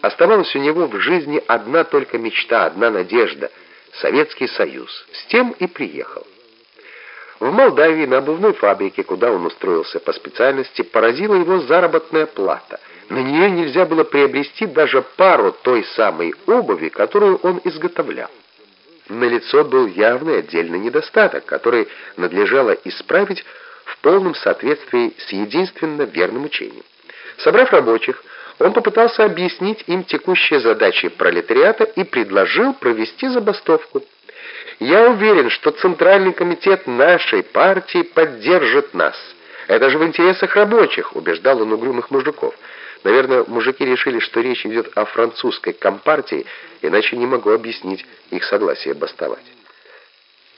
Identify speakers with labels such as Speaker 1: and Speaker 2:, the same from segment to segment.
Speaker 1: Оставалась у него в жизни одна только мечта, одна надежда — Советский Союз. С тем и приехал. В Молдавии на обувной фабрике, куда он устроился по специальности, поразила его заработная плата. На нее нельзя было приобрести даже пару той самой обуви, которую он изготовлял. На лицо был явный отдельный недостаток, который надлежало исправить в полном соответствии с единственно верным учением. Собрав рабочих, он попытался объяснить им текущие задачи пролетариата и предложил провести забастовку. «Я уверен, что Центральный комитет нашей партии поддержит нас. Это же в интересах рабочих», — убеждал он угрюмых мужиков. Наверное, мужики решили, что речь идет о французской компартии, иначе не могу объяснить их согласие бастовать.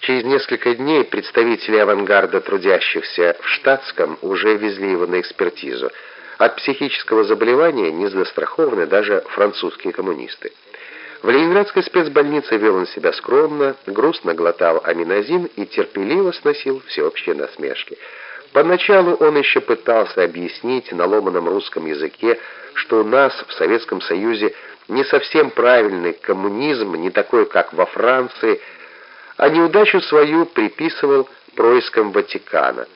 Speaker 1: Через несколько дней представители авангарда трудящихся в штатском уже везли его на экспертизу. От психического заболевания не застрахованы даже французские коммунисты. В ленинградской спецбольнице вел он себя скромно, грустно глотал аминозин и терпеливо сносил всеобщие насмешки. Поначалу он еще пытался объяснить на ломаном русском языке, что у нас в Советском Союзе не совсем правильный коммунизм, не такой, как во Франции, а неудачу свою приписывал проискам Ватикана.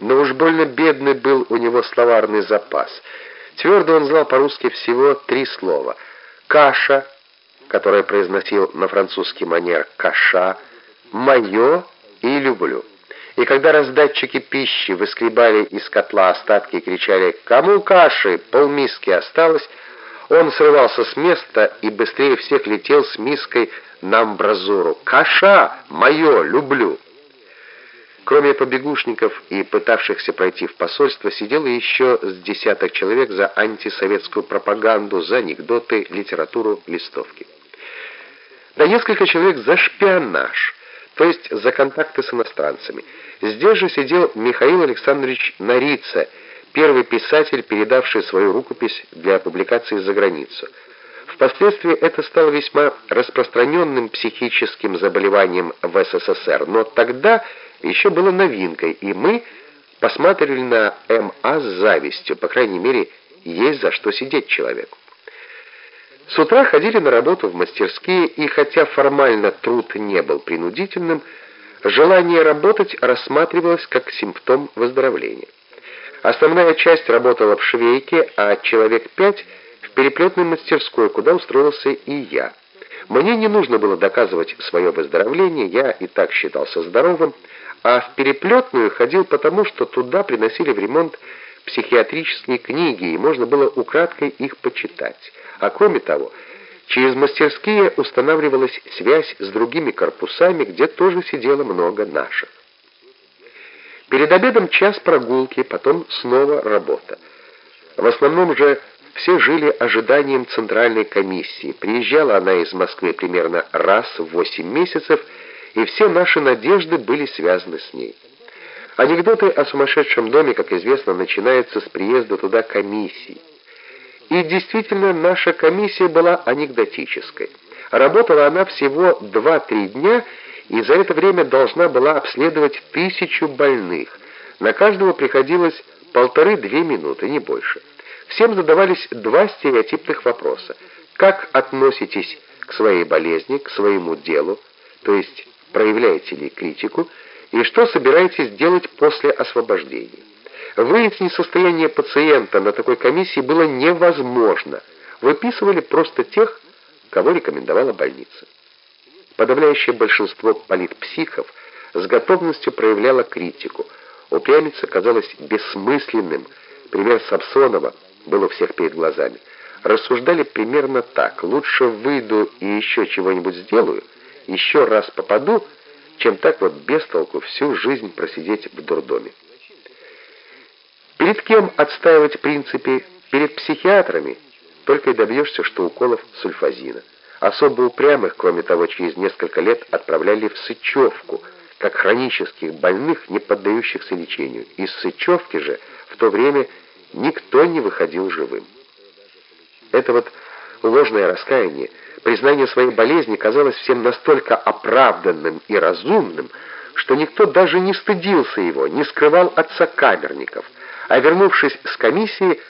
Speaker 1: Но уж больно бедный был у него словарный запас. Твердо он знал по-русски всего три слова. «Каша», которое произносил на французский манер «каша», «моё» и «люблю». И когда раздатчики пищи выскребали из котла остатки и кричали «Кому каши? Полмиски осталось!», он срывался с места и быстрее всех летел с миской на амбразуру. «Каша! Мое! Люблю!» Кроме побегушников и пытавшихся пройти в посольство, сидело еще с десяток человек за антисоветскую пропаганду, за анекдоты, литературу, листовки. Да несколько человек за шпионаж, то есть за контакты с иностранцами. Здесь же сидел Михаил Александрович Нарица, первый писатель, передавший свою рукопись для публикации за границу. Впоследствии это стало весьма распространенным психическим заболеванием в СССР, но тогда еще было новинкой, и мы посмотрели на МА с завистью, по крайней мере, есть за что сидеть человеку. С утра ходили на работу в мастерские, и хотя формально труд не был принудительным, желание работать рассматривалось как симптом выздоровления. Основная часть работала в швейке, а человек пять — в переплетной мастерской, куда устроился и я. Мне не нужно было доказывать свое выздоровление, я и так считался здоровым, а в переплетную ходил потому, что туда приносили в ремонт психиатрические книги, и можно было украдкой их почитать. А кроме того, через мастерские устанавливалась связь с другими корпусами, где тоже сидело много наших. Перед обедом час прогулки, потом снова работа. В основном же все жили ожиданием центральной комиссии. Приезжала она из Москвы примерно раз в восемь месяцев, и все наши надежды были связаны с ней. Анекдоты о сумасшедшем доме, как известно, начинаются с приезда туда комиссии. И действительно, наша комиссия была анекдотической. Работала она всего 2-3 дня, и за это время должна была обследовать тысячу больных. На каждого приходилось полторы-две минуты, не больше. Всем задавались два стереотипных вопроса. Как относитесь к своей болезни, к своему делу, то есть проявляете ли критику, и что собираетесь делать после освобождения. Выяснить состояние пациента на такой комиссии было невозможно. Выписывали просто тех, кого рекомендовала больница. Подавляющее большинство политпсихов с готовностью проявляло критику. Упрямиться казалось бессмысленным. Пример Самсонова был у всех перед глазами. Рассуждали примерно так. Лучше выйду и еще чего-нибудь сделаю, еще раз попаду, чем так вот без толку всю жизнь просидеть в дурдоме. Перед кем отстаивать принципы? Перед психиатрами. Только и добьешься, что уколов сульфазина. Особо упрямых, кроме того, через несколько лет отправляли в Сычевку, как хронических больных, не поддающихся лечению. Из Сычевки же в то время никто не выходил живым. Это вот ложное раскаяние, признание своей болезни казалось всем настолько оправданным и разумным, что никто даже не стыдился его, не скрывал от сокамерников, а вернувшись с комиссии,